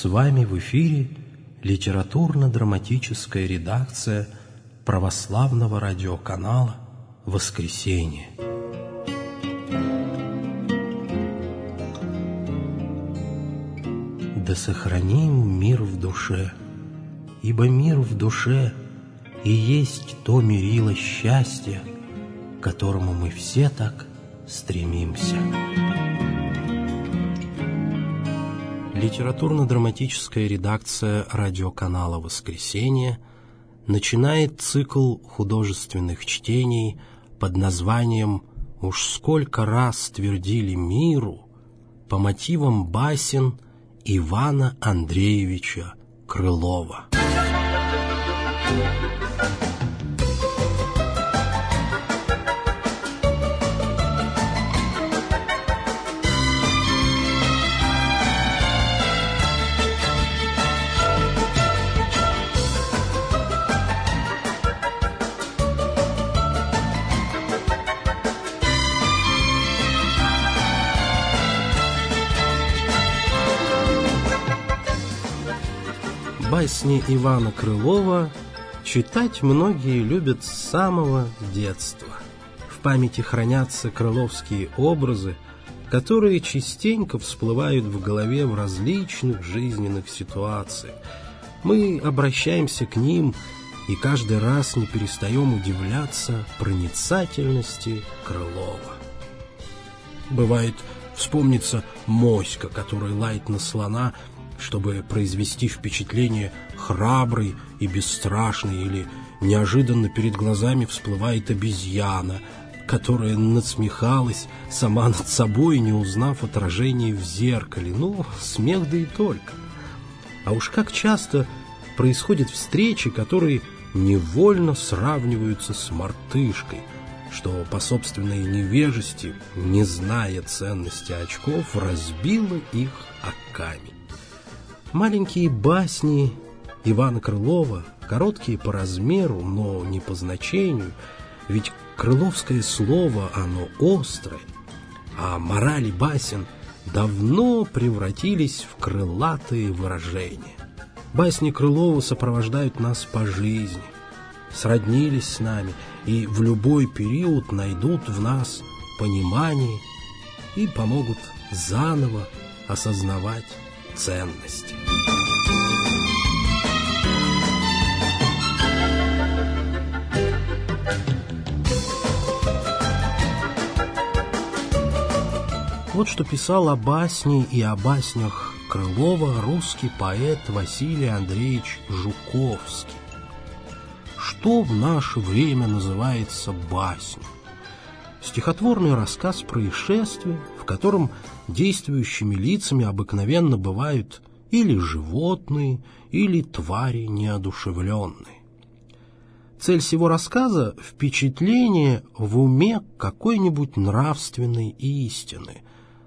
С вами в эфире литературно-драматическая редакция православного радиоканала «Воскресенье». Да сохраним мир в душе, ибо мир в душе и есть то мерило счастья, к которому мы все так стремимся. Литературно-драматическая редакция радиоканала «Воскресенье» начинает цикл художественных чтений под названием «Уж сколько раз твердили миру» по мотивам басен Ивана Андреевича Крылова. Басни Ивана Крылова читать многие любят с самого детства. В памяти хранятся крыловские образы, которые частенько всплывают в голове в различных жизненных ситуациях. Мы обращаемся к ним и каждый раз не перестаем удивляться проницательности Крылова. Бывает, вспомнится моська, которая лает на слона – чтобы произвести впечатление храброй и бесстрашной, или неожиданно перед глазами всплывает обезьяна, которая насмехалась сама над собой, не узнав отражение в зеркале. Ну, смех да и только. А уж как часто происходят встречи, которые невольно сравниваются с мартышкой, что по собственной невежести, не зная ценности очков, разбила их о камень. Маленькие басни Ивана Крылова, короткие по размеру, но не по значению, ведь крыловское слово, оно острое, а морали басен давно превратились в крылатые выражения. Басни Крылова сопровождают нас по жизни, сроднились с нами и в любой период найдут в нас понимание и помогут заново осознавать ценности. Вот что писал о басне и о баснях Крылова русский поэт Василий Андреевич Жуковский. Что в наше время называется басней? Стихотворный рассказ происшествия, в котором действующими лицами обыкновенно бывают или животные, или твари неодушевленные. Цель всего рассказа – впечатление в уме какой-нибудь нравственной истины,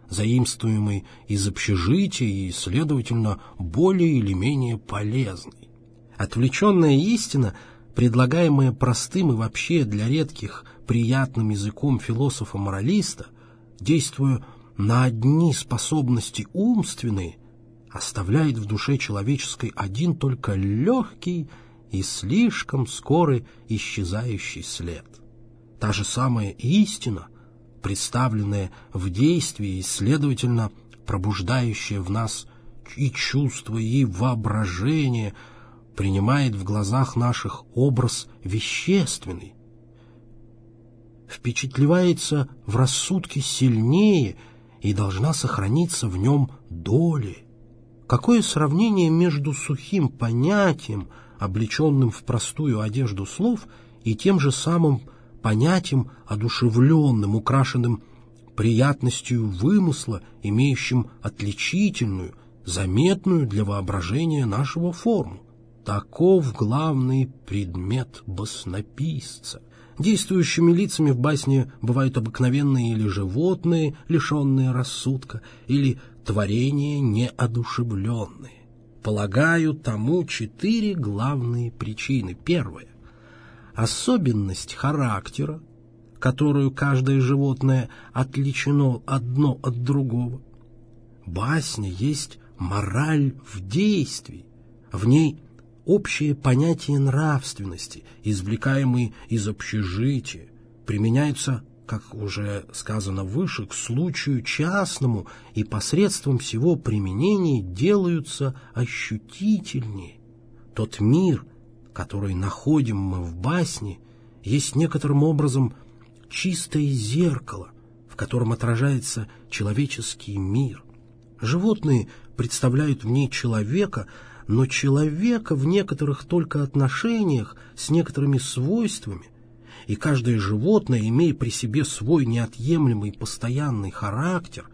заимствуемой из общежития и, следовательно, более или менее полезной. Отвлеченная истина, предлагаемая простым и вообще для редких приятным языком философа-моралиста, действуя на одни способности умственные, оставляет в душе человеческой один только легкий и слишком скорый исчезающий след. Та же самая истина, представленная в действии и, следовательно, пробуждающая в нас и чувства, и воображение, принимает в глазах наших образ вещественный, впечатливается в рассудке сильнее и должна сохраниться в нем доли. Какое сравнение между сухим понятием, облеченным в простую одежду слов, и тем же самым понятием, одушевленным, украшенным приятностью вымысла, имеющим отличительную, заметную для воображения нашего форму. Таков главный предмет баснописца — Действующими лицами в басне бывают обыкновенные или животные, лишенные рассудка, или творения неодушевленные. Полагаю, тому четыре главные причины. Первое. Особенность характера, которую каждое животное отличено одно от другого. Басня есть мораль в действии. В ней общее понятие нравственности, извлекаемые из общежития, применяются как уже сказано выше, к случаю частному и посредством всего применения делаются ощутительнее. Тот мир, который находим мы в басне, есть некоторым образом чистое зеркало, в котором отражается человеческий мир. Животные представляют в ней человека, но человека в некоторых только отношениях с некоторыми свойствами, и каждое животное, имея при себе свой неотъемлемый постоянный характер,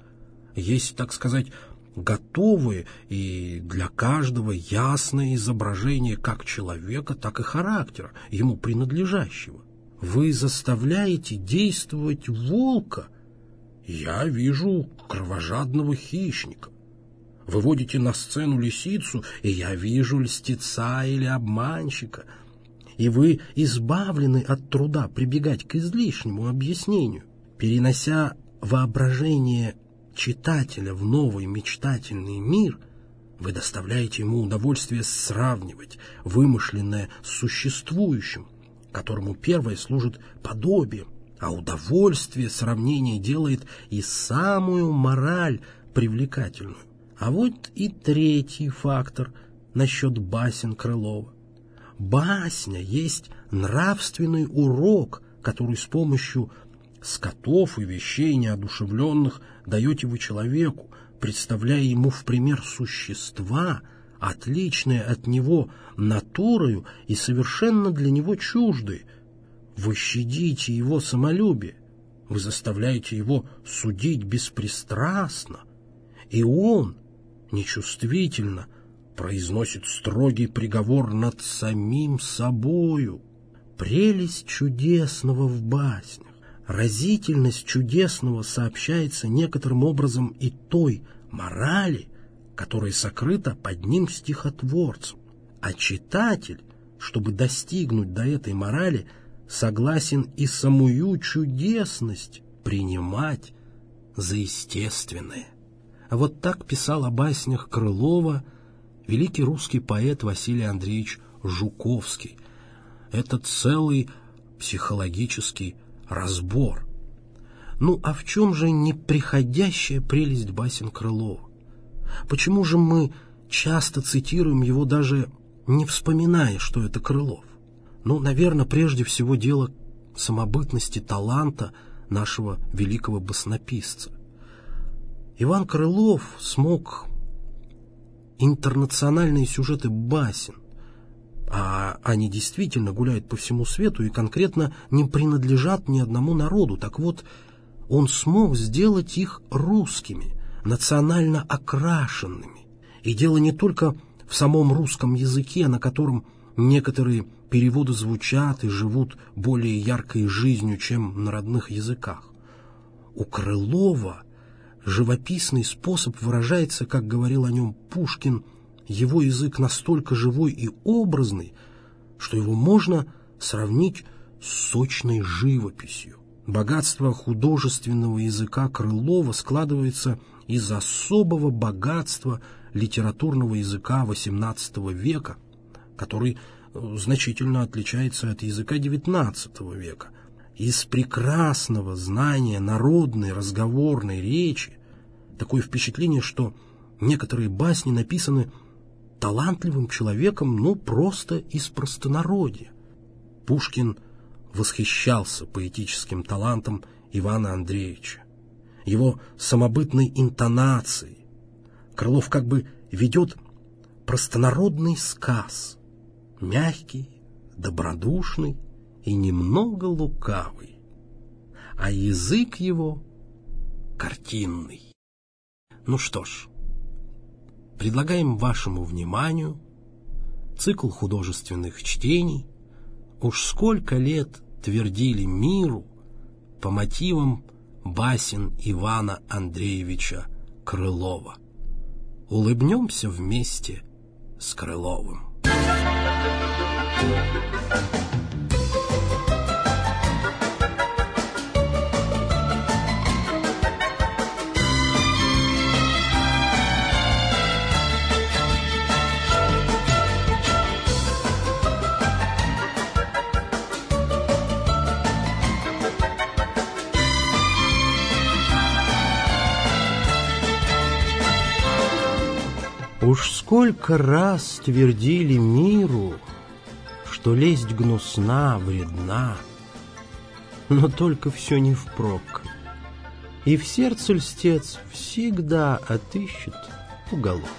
есть, так сказать, готовые и для каждого ясное изображение как человека, так и характера, ему принадлежащего. Вы заставляете действовать волка. Я вижу кровожадного хищника. Выводите на сцену лисицу, и я вижу льстеца или обманщика — и вы избавлены от труда прибегать к излишнему объяснению, перенося воображение читателя в новый мечтательный мир, вы доставляете ему удовольствие сравнивать вымышленное с существующим, которому первое служит подобием, а удовольствие сравнения делает и самую мораль привлекательную. А вот и третий фактор насчет басен Крылова. Басня есть нравственный урок, который с помощью скотов и вещей неодушевленных даете вы человеку, представляя ему в пример существа, отличные от него натурою и совершенно для него чуждые. Вы щадите его самолюбие, вы заставляете его судить беспристрастно, и он, нечувствительно, произносит строгий приговор над самим собою. Прелесть чудесного в баснях, разительность чудесного сообщается некоторым образом и той морали, которая сокрыта под ним стихотворцем. А читатель, чтобы достигнуть до этой морали, согласен и самую чудесность принимать за естественное. Вот так писал о баснях Крылова – великий русский поэт Василий Андреевич Жуковский. Это целый психологический разбор. Ну а в чем же неприходящая прелесть басен Крылова? Почему же мы часто цитируем его даже не вспоминая, что это Крылов? Ну, наверное, прежде всего дело самобытности таланта нашего великого баснописца. Иван Крылов смог интернациональные сюжеты басен, а они действительно гуляют по всему свету и конкретно не принадлежат ни одному народу. Так вот, он смог сделать их русскими, национально окрашенными. И дело не только в самом русском языке, на котором некоторые переводы звучат и живут более яркой жизнью, чем на родных языках. У Крылова – живописный способ выражается, как говорил о нем Пушкин, его язык настолько живой и образный, что его можно сравнить с сочной живописью. Богатство художественного языка Крылова складывается из особого богатства литературного языка XVIII века, который э, значительно отличается от языка XIX века, из прекрасного знания народной разговорной речи, такое впечатление, что некоторые басни написаны талантливым человеком, ну, просто из простонародья. Пушкин восхищался поэтическим талантом Ивана Андреевича, его самобытной интонацией. Крылов как бы ведет простонародный сказ, мягкий, добродушный и немного лукавый, а язык его картинный. Ну что ж, предлагаем вашему вниманию цикл художественных чтений «Уж сколько лет твердили миру» по мотивам басен Ивана Андреевича Крылова. Улыбнемся вместе с Крыловым. Уж сколько раз твердили миру, что лесть гнусна, вредна, но только все не впрок. И в сердце льстец всегда отыщет уголок.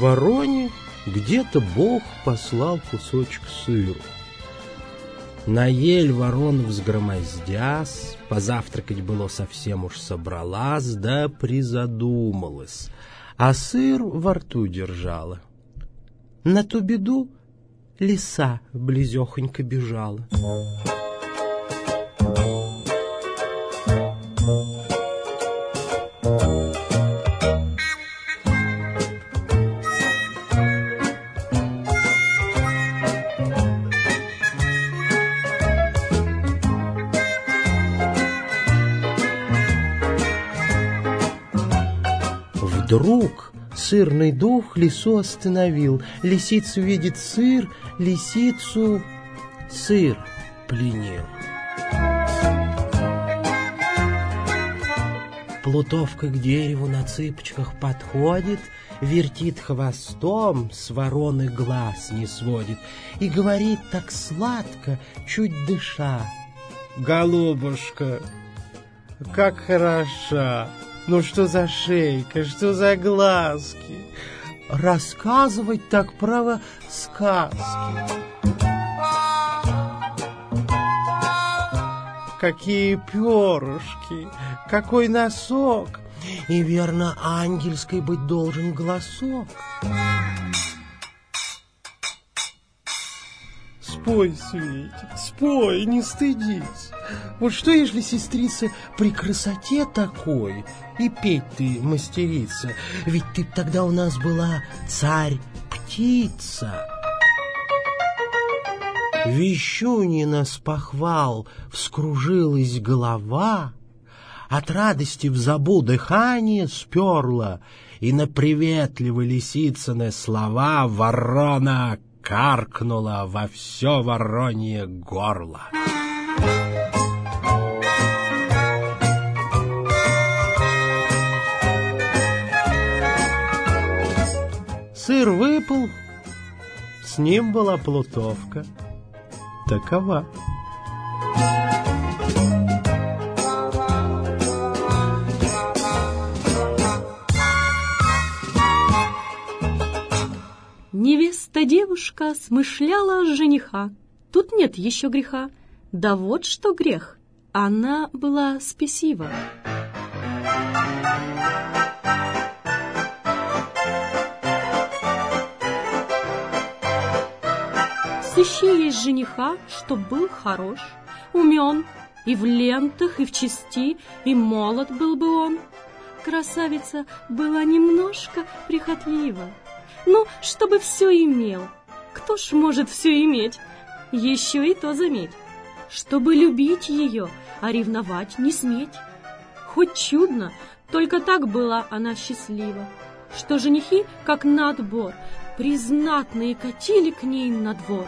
Вороне где-то Бог послал кусочек сыру. На ель ворон взгромоздясь, позавтракать было совсем уж собралась, да призадумалась, а сыр во рту держала. На ту беду лиса близехонько бежала. Сырный дух лису остановил. Лисицу видит сыр, лисицу сыр пленил. Плутовка к дереву на цыпочках подходит, вертит хвостом, с вороны глаз не сводит и говорит так сладко, чуть дыша. «Голубушка, как хороша!» Ну что за шейка, что за глазки? Рассказывать так право сказки. Какие перышки, какой носок. И верно, ангельской быть должен голосок. Спой, Светик, спой, не стыдись. Вот что, если сестрица при красоте такой, и петь ты мастерица, ведь ты тогда у нас была царь-птица. Вещунина с похвал вскружилась голова, От радости в забу дыхание сперла, И на приветливо лисицыны слова Ворона каркнула во все воронье горло. Сыр выпал, с ним была плутовка. Такова. Невеста-девушка смышляла жениха. Тут нет еще греха. Да вот что грех. Она была спесива. Сыщи есть жениха, что был хорош, умен, и в лентах, и в чести, и молод был бы он. Красавица была немножко прихотлива. Ну, чтобы все имел. Кто ж может все иметь? Еще и то заметь. Чтобы любить ее, а ревновать не сметь. Хоть чудно, только так была она счастлива, что женихи, как на отбор, признатные катили к ней на двор.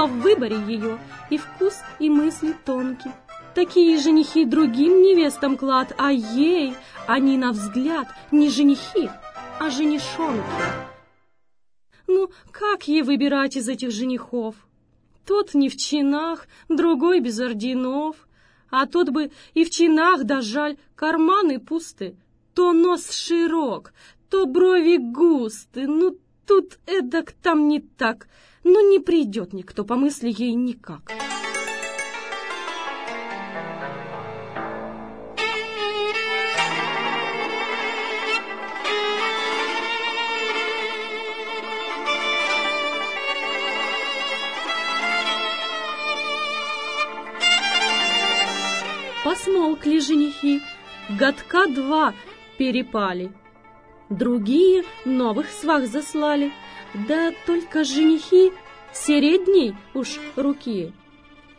Но в выборе ее и вкус, и мысли тонкие. Такие женихи другим невестам клад, а ей они на взгляд не женихи, а женишонки. Ну, как ей выбирать из этих женихов? Тот не в чинах, другой без орденов, а тот бы и в чинах, да жаль, карманы пусты. То нос широк, то брови густы, ну тут эдак, там не так, но не придет никто по мысли ей никак. Посмолкли женихи, годка два перепали. Другие новых свах заслали — да только женихи середней уж руки.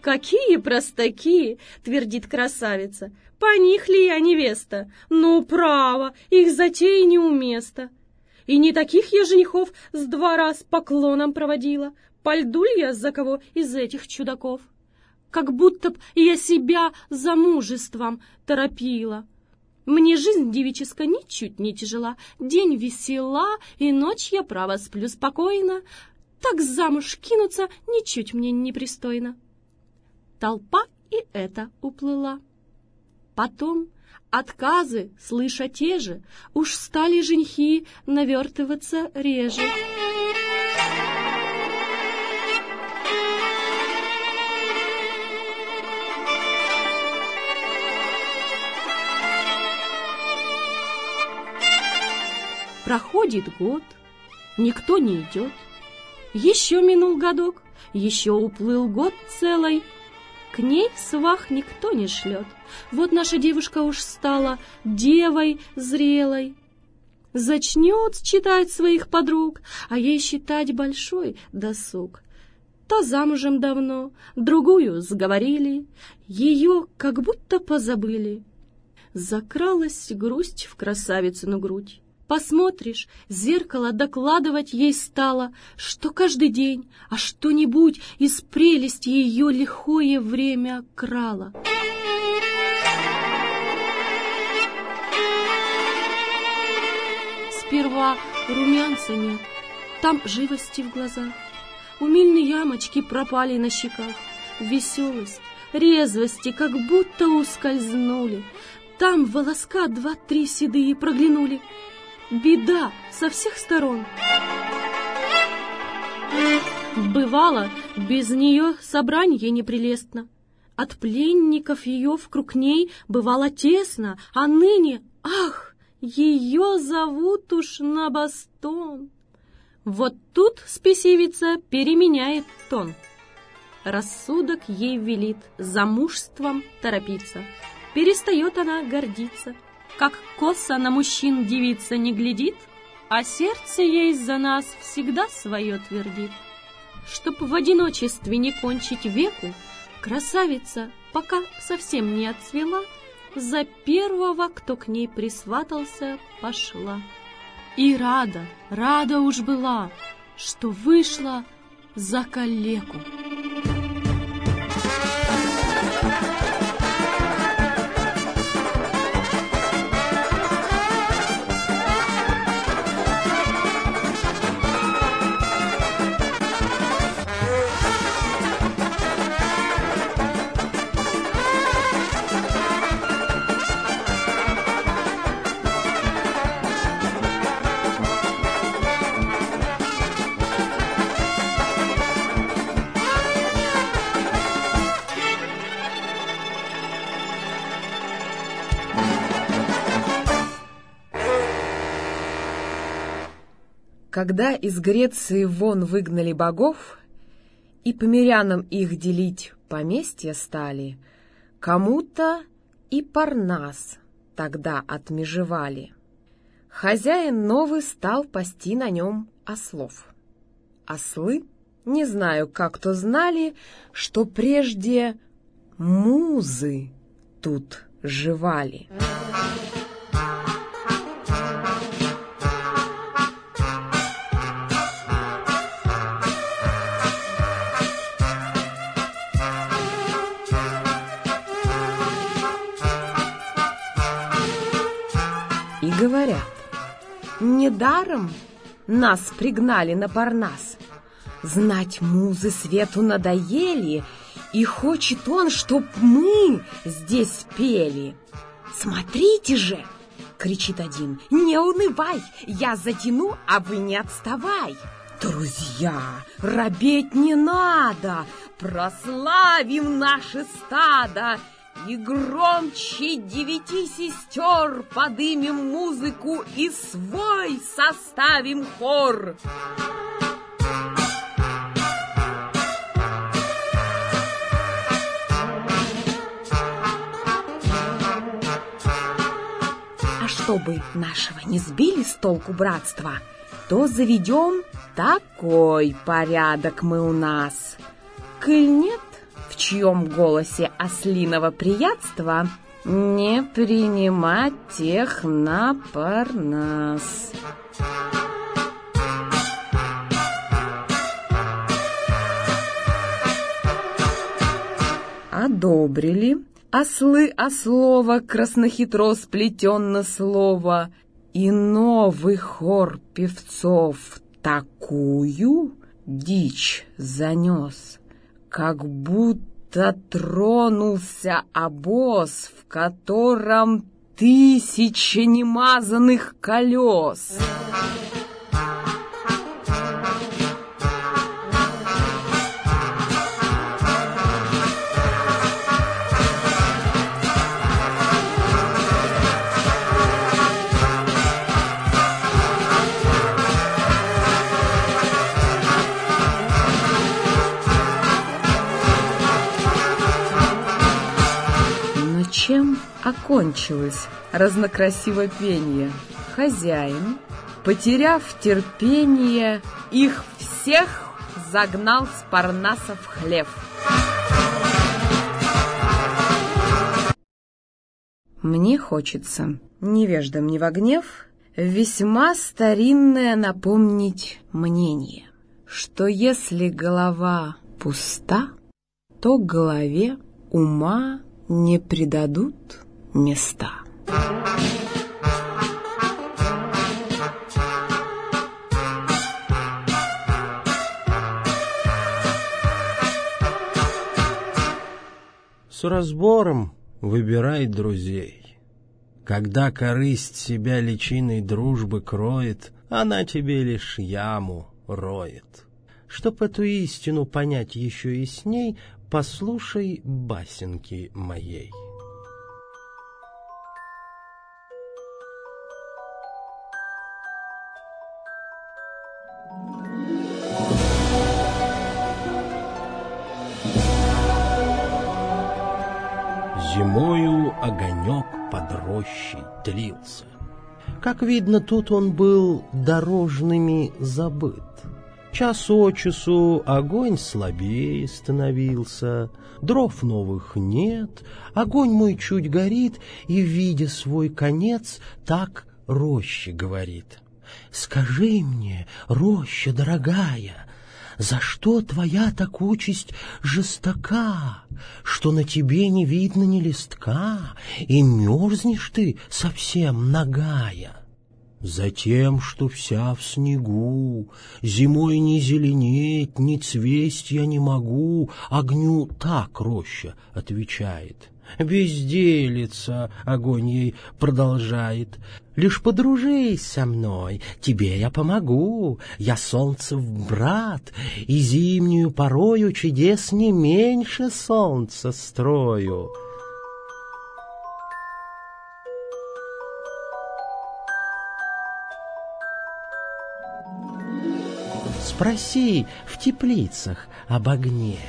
«Какие простаки!» — твердит красавица. «По них ли я невеста? Ну, право, их затеи неуместа. И не таких я женихов с два раз поклоном проводила. Пойду ли я за кого из этих чудаков? Как будто б я себя замужеством торопила. Мне жизнь девическая ничуть не тяжела, день весела, и ночь я, право, сплю спокойно. Так замуж кинуться ничуть мне не пристойно. Толпа и это уплыла. Потом отказы, слыша те же, уж стали женихи навертываться реже. Проходит год, никто не идет. Еще минул годок, еще уплыл год целый. К ней свах никто не шлет. Вот наша девушка уж стала девой зрелой. Зачнет читать своих подруг, а ей считать большой досуг. То замужем давно, другую сговорили, ее как будто позабыли. Закралась грусть в красавицу на грудь. Посмотришь, зеркало докладывать ей стало, что каждый день, а что-нибудь из прелести ее лихое время крало. Сперва румянца нет, там живости в глазах, Умильные ямочки пропали на щеках, Веселость, резвости как будто ускользнули, Там волоска два-три седые проглянули, беда со всех сторон. Бывало, без нее собрание непрелестно. От пленников ее вкруг ней бывало тесно, а ныне, ах, ее зовут уж на бастон. Вот тут спесивица переменяет тон. Рассудок ей велит замужеством торопиться. Перестает она гордиться — как косо на мужчин девица не глядит, а сердце ей за нас всегда свое твердит. Чтоб в одиночестве не кончить веку, красавица, пока совсем не отцвела, за первого, кто к ней присватался, пошла. И рада, рада уж была, что вышла за калеку. Когда из Греции вон выгнали богов, и по мирянам их делить поместья стали, кому-то и Парнас тогда отмежевали. Хозяин новый стал пасти на нем ослов. Ослы, не знаю, как то знали, что прежде музы тут жевали. Говорят, недаром нас пригнали на Парнас. Знать музы свету надоели, и хочет он, чтоб мы здесь пели. Смотрите же, кричит один, не унывай, я затяну, а вы не отставай. Друзья, робеть не надо, прославим наше стадо и громче девяти сестер подымем музыку и свой составим хор. А чтобы нашего не сбили с толку братства, то заведем такой порядок мы у нас. Коль нет, в чьем голосе ослиного приятства не принимать тех на парнас. Одобрили ослы ослова краснохитро сплетенно слово, и новый хор певцов такую дичь занес, как будто тронулся обоз, в котором тысячи немазанных колес. Чем окончилось разнокрасиво пение. Хозяин, потеряв терпение, их всех загнал с Парнаса в хлев. Мне хочется, невеждам не во гнев, весьма старинное напомнить мнение, что если голова пуста, то голове ума не предадут места. С разбором выбирай друзей. Когда корысть себя личиной дружбы кроет, она тебе лишь яму роет. Чтоб эту истину понять еще и с ней, Послушай басенки моей. Зимою огонек под рощей тлился. Как видно, тут он был дорожными забыт. Час от часу огонь слабее становился, дров новых нет, огонь мой чуть горит, и, видя свой конец, так роще говорит. «Скажи мне, роща дорогая, за что твоя так участь жестока, что на тебе не видно ни листка, и мерзнешь ты совсем нагая?» Затем, что вся в снегу, Зимой не зеленеть, ни цвесть я не могу, Огню так роща отвечает. Безделица, огонь ей продолжает. Лишь подружись со мной, тебе я помогу. Я солнцев брат, и зимнюю порою Чудес не меньше солнца строю. Спроси в теплицах об огне.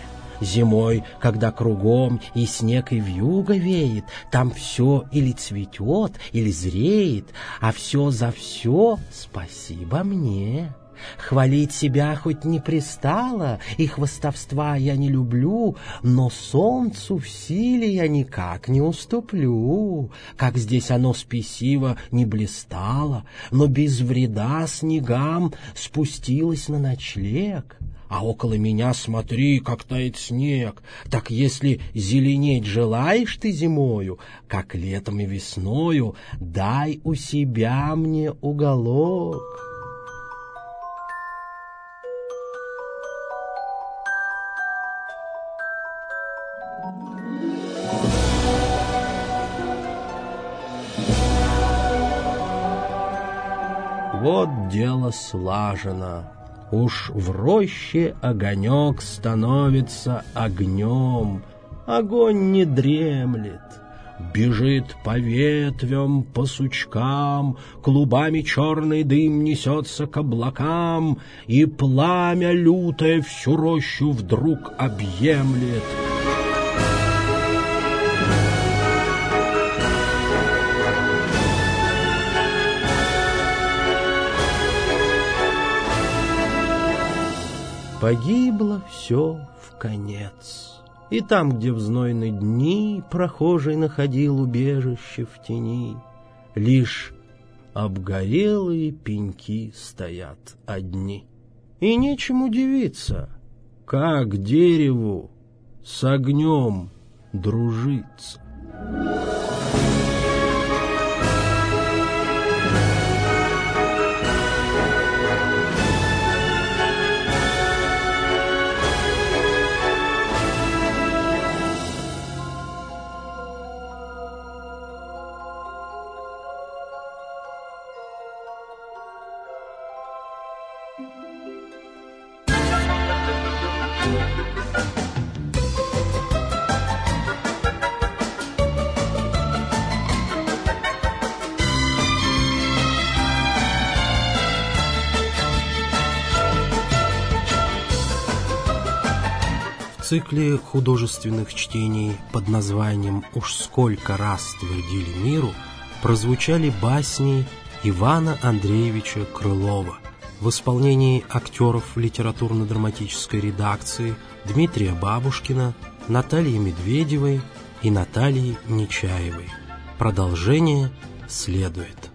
Зимой, когда кругом и снег, и вьюга веет, Там все или цветет, или зреет, А все за все спасибо мне. Хвалить себя хоть не пристало, и хвостовства я не люблю, но солнцу в силе я никак не уступлю. Как здесь оно спесиво не блистало, но без вреда снегам спустилось на ночлег. А около меня смотри, как тает снег. Так если зеленеть желаешь ты зимою, как летом и весною, дай у себя мне уголок. Вот дело слажено. Уж в роще огонек становится огнем. Огонь не дремлет, Бежит по ветвям, по сучкам, Клубами черный дым несется к облакам, И пламя лютое всю рощу вдруг объемлет — Погибло все в конец. И там, где в знойные дни Прохожий находил убежище в тени, Лишь обгорелые пеньки стоят одни. И нечем удивиться, как дереву с огнем дружиться. Цикле художественных чтений под названием «Уж сколько раз твердили миру» прозвучали басни Ивана Андреевича Крылова в исполнении актеров литературно-драматической редакции Дмитрия Бабушкина, Натальи Медведевой и Натальи Нечаевой. Продолжение следует.